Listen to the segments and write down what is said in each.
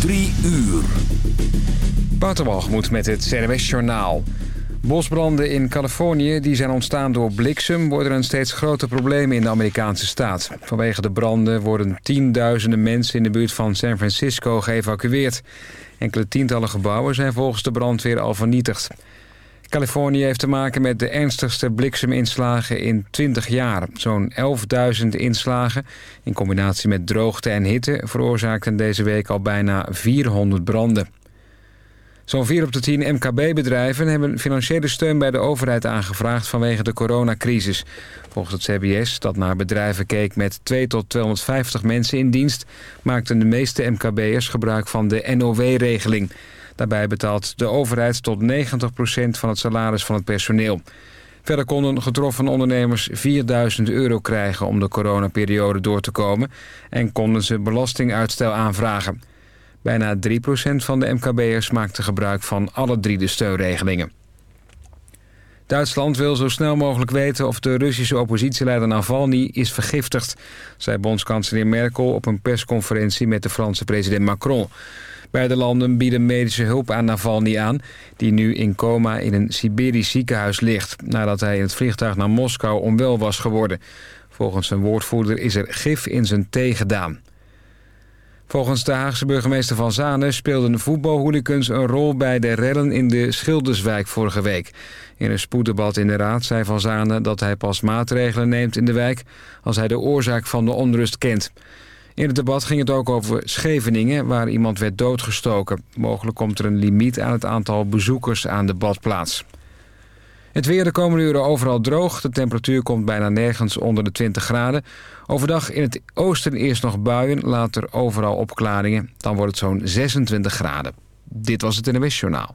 Drie uur. Waterwalgemoed met het CNWS Journaal. Bosbranden in Californië die zijn ontstaan door bliksem... worden een steeds groter probleem in de Amerikaanse staat. Vanwege de branden worden tienduizenden mensen... in de buurt van San Francisco geëvacueerd. Enkele tientallen gebouwen zijn volgens de brandweer al vernietigd. Californië heeft te maken met de ernstigste blikseminslagen in 20 jaar. Zo'n 11.000 inslagen, in combinatie met droogte en hitte... veroorzaakten deze week al bijna 400 branden. Zo'n 4 op de 10 MKB-bedrijven hebben financiële steun bij de overheid aangevraagd vanwege de coronacrisis. Volgens het CBS, dat naar bedrijven keek met 2 tot 250 mensen in dienst, maakten de meeste MKB'ers gebruik van de NOW-regeling. Daarbij betaalt de overheid tot 90% van het salaris van het personeel. Verder konden getroffen ondernemers 4000 euro krijgen om de coronaperiode door te komen en konden ze belastinguitstel aanvragen. Bijna 3% van de MKB'ers maakte gebruik van alle drie de steunregelingen. Duitsland wil zo snel mogelijk weten of de Russische oppositieleider Navalny is vergiftigd, zei bondskanselier Merkel op een persconferentie met de Franse president Macron. Beide landen bieden medische hulp aan Navalny aan... die nu in coma in een Siberisch ziekenhuis ligt... nadat hij in het vliegtuig naar Moskou onwel was geworden. Volgens zijn woordvoerder is er gif in zijn thee gedaan. Volgens de Haagse burgemeester Van Zanen speelden voetbalhooligans een rol bij de rellen in de Schilderswijk vorige week. In een spoeddebat in de raad zei Van Zanen dat hij pas maatregelen neemt in de wijk als hij de oorzaak van de onrust kent. In het debat ging het ook over Scheveningen, waar iemand werd doodgestoken. Mogelijk komt er een limiet aan het aantal bezoekers aan de badplaats. Het weer de komende uren overal droog. De temperatuur komt bijna nergens onder de 20 graden. Overdag in het oosten eerst nog buien, later overal opklaringen. Dan wordt het zo'n 26 graden. Dit was het NWS Journaal.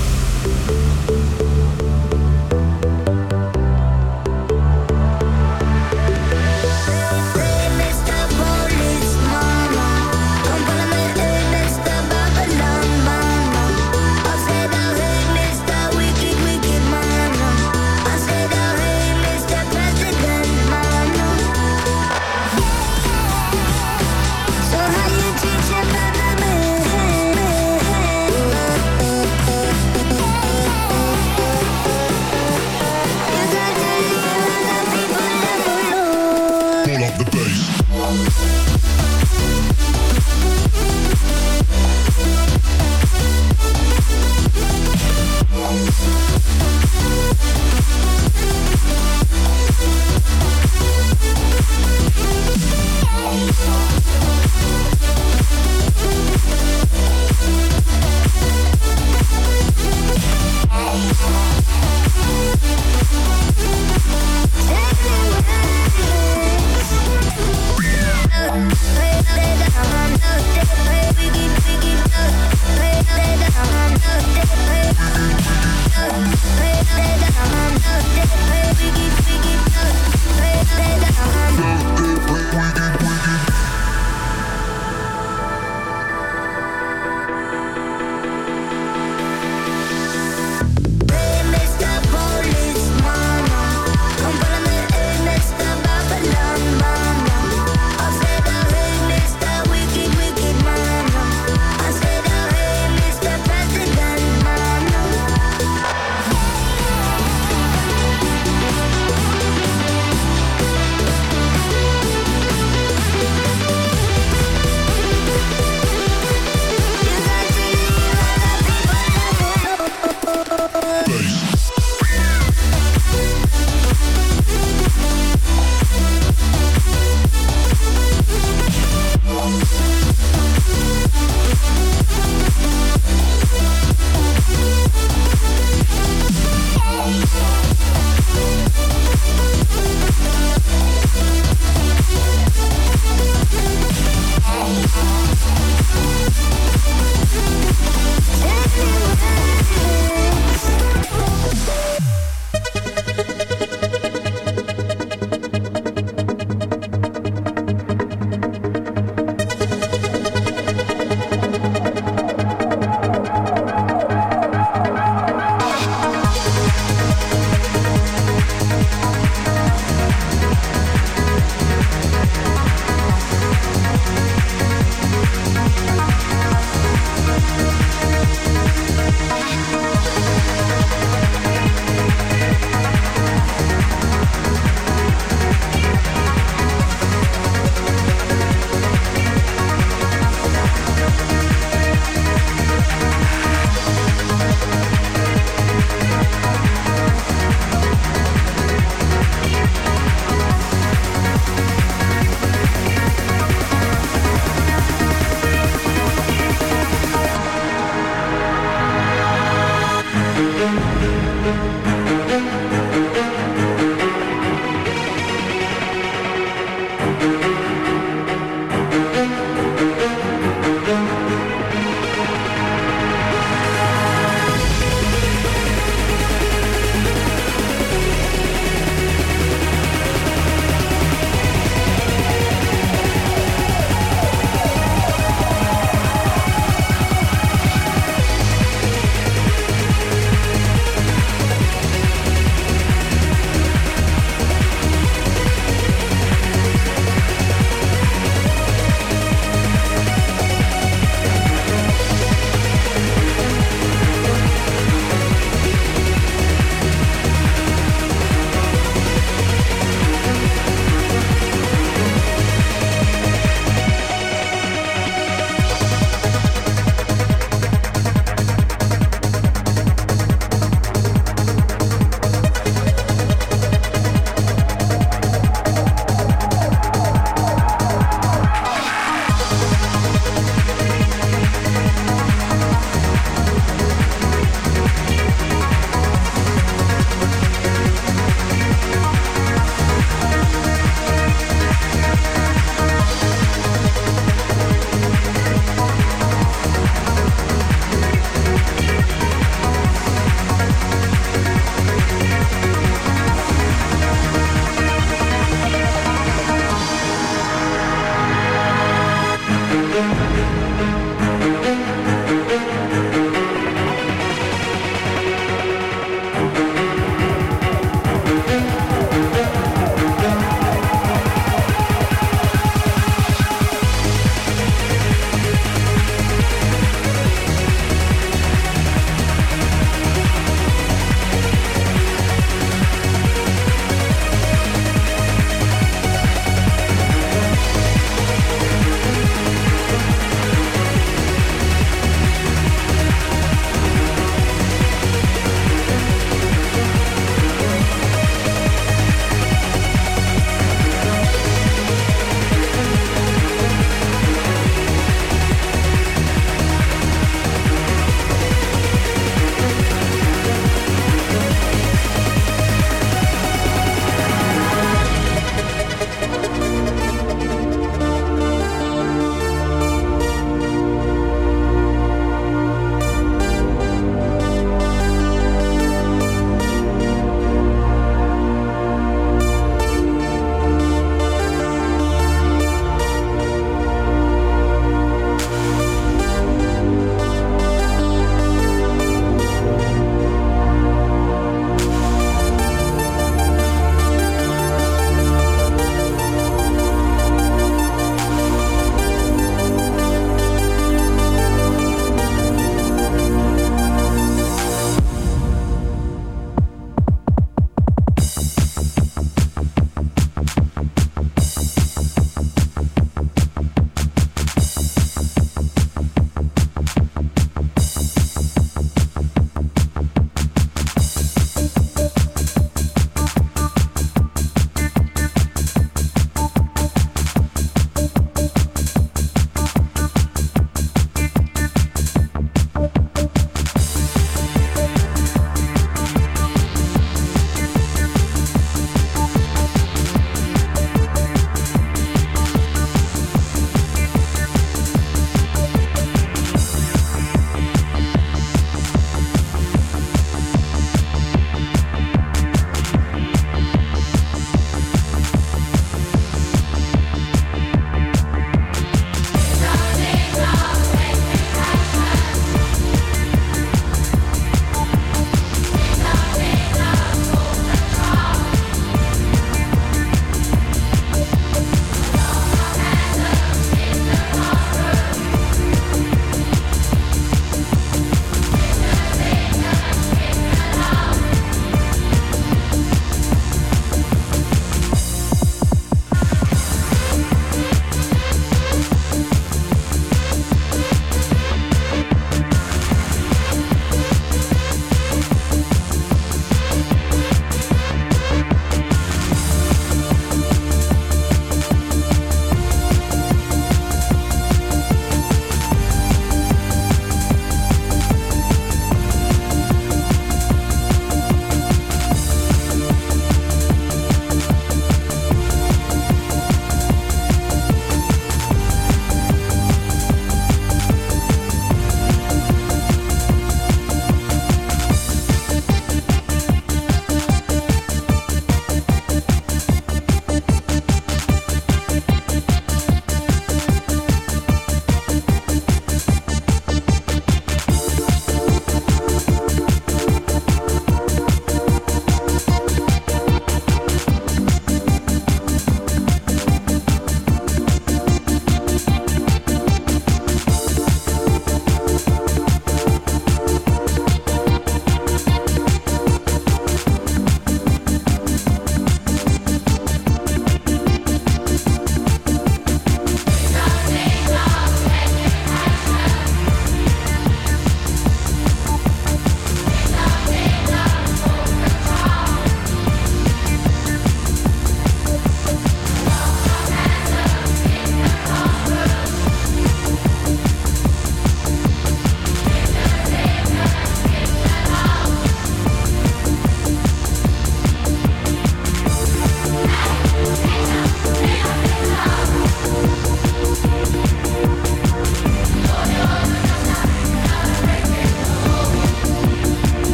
Lay down, lay down. baby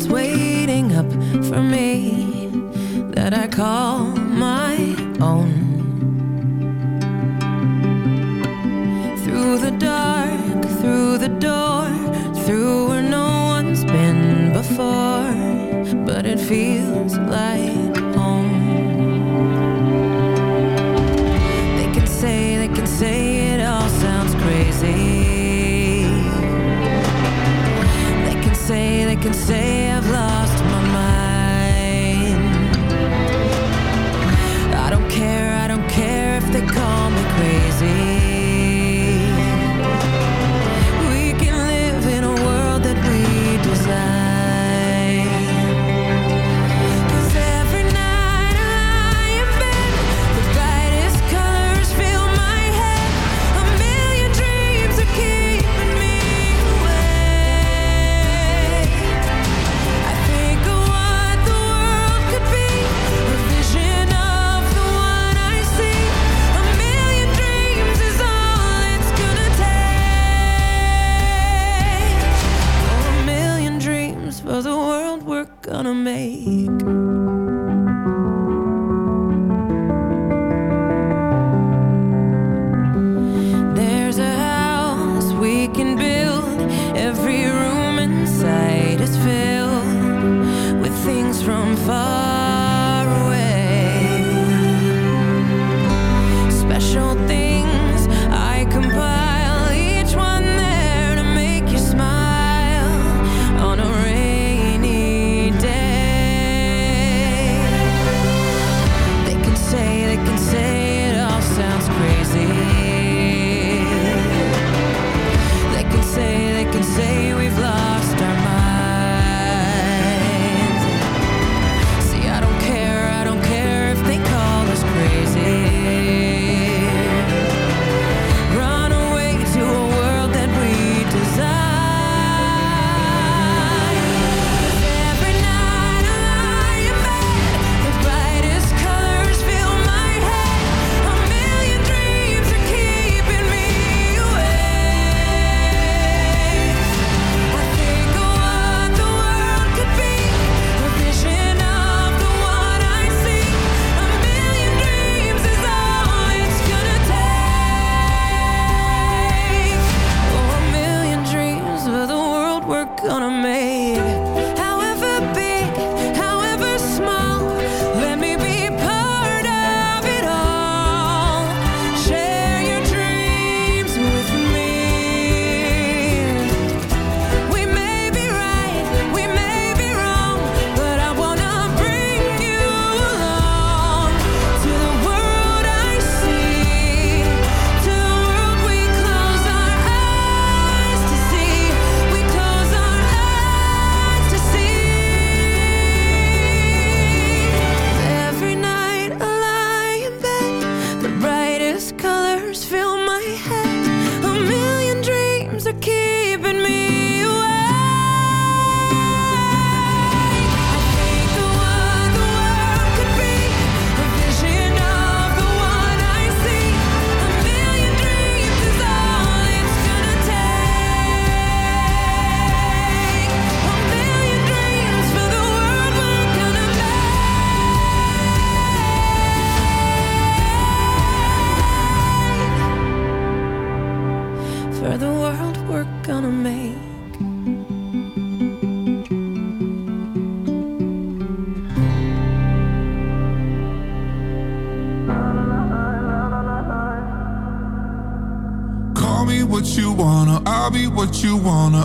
that's waiting up for me that I call my own. Through the dark, through the door, through where no one's been before, but it feels like can say gonna make.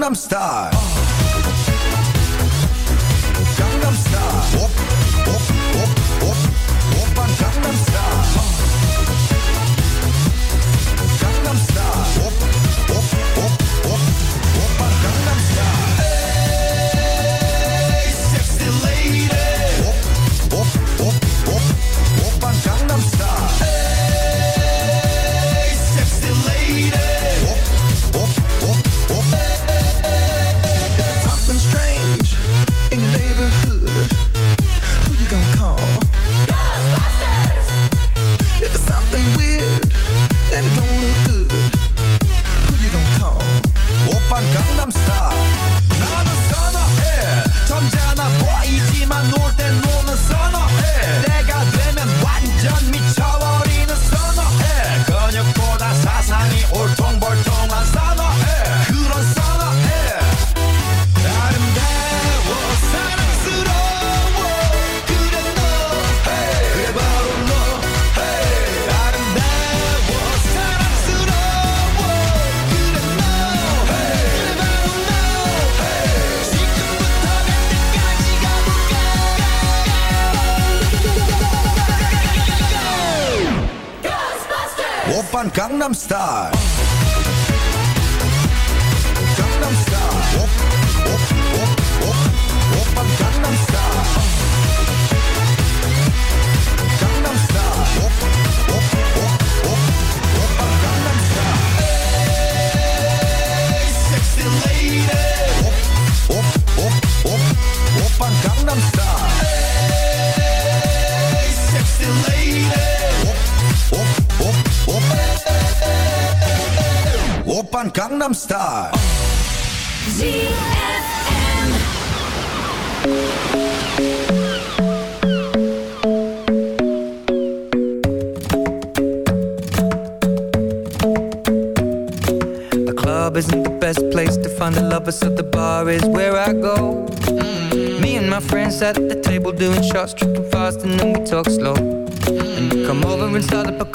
Gangnam Style. Die. van Gangnam Style. Isn't the best place to find a lover, so the bar is where I go. Mm -hmm. Me and my friends at the table doing shots, tripping fast, and then we talk slow. Mm -hmm. And come over and start up a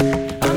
I'm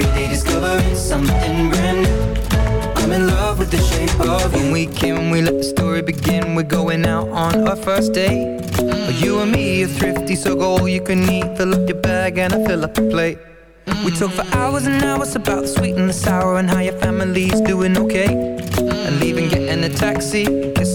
Every day discovering something brand new. I'm in love with the shape of you. When we came, we let the story begin. We're going out on our first date. But you and me are thrifty, so go all you can eat. Fill up your bag and I fill up the plate. We talk for hours and hours about the sweet and the sour and how your family's doing okay. And leaving, getting a taxi,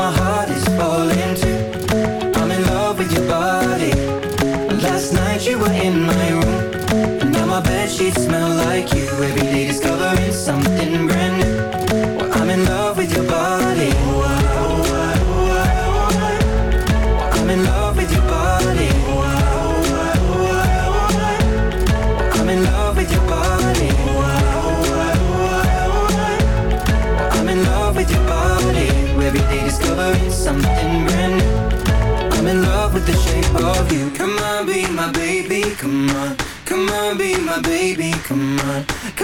My heart is falling too. I'm in love with your body. Last night you were in my room. And now my bed sheets smell like you. Every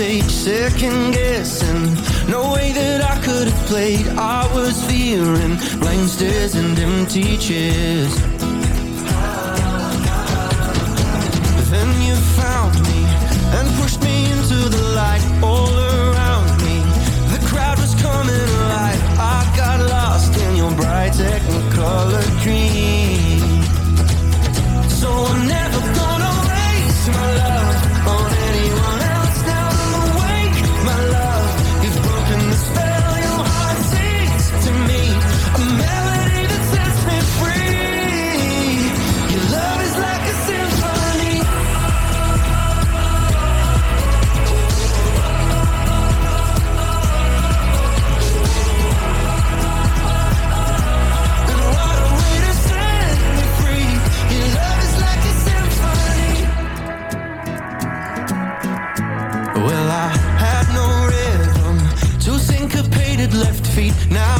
mistakes, second guessing. No way that I could have played. I was fearing blank stares and empty chairs. feet. Now